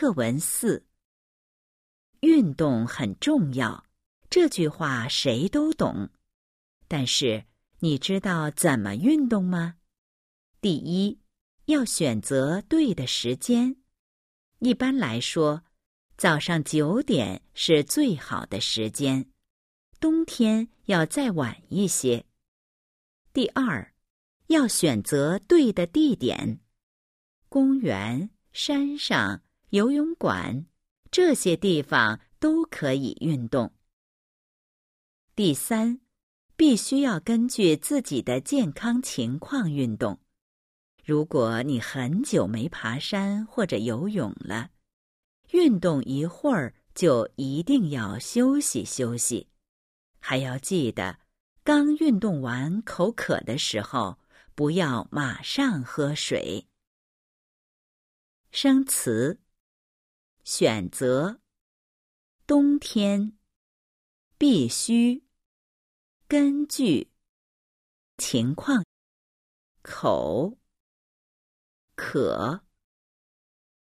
课文四：运动很重要。这句话谁都懂，但是你知道怎么运动吗？第一，要选择对的时间。一般来说，早上九点是最好的时间，冬天要再晚一些。第二，要选择对的地点，公园、山上。游泳馆这些地方都可以运动。第三，必须要根据自己的健康情况运动。如果你很久没爬山或者游泳了，运动一会儿就一定要休息休息。还要记得，刚运动完口渴的时候，不要马上喝水。生词。选择，冬天，必须，根据，情况，口，渴。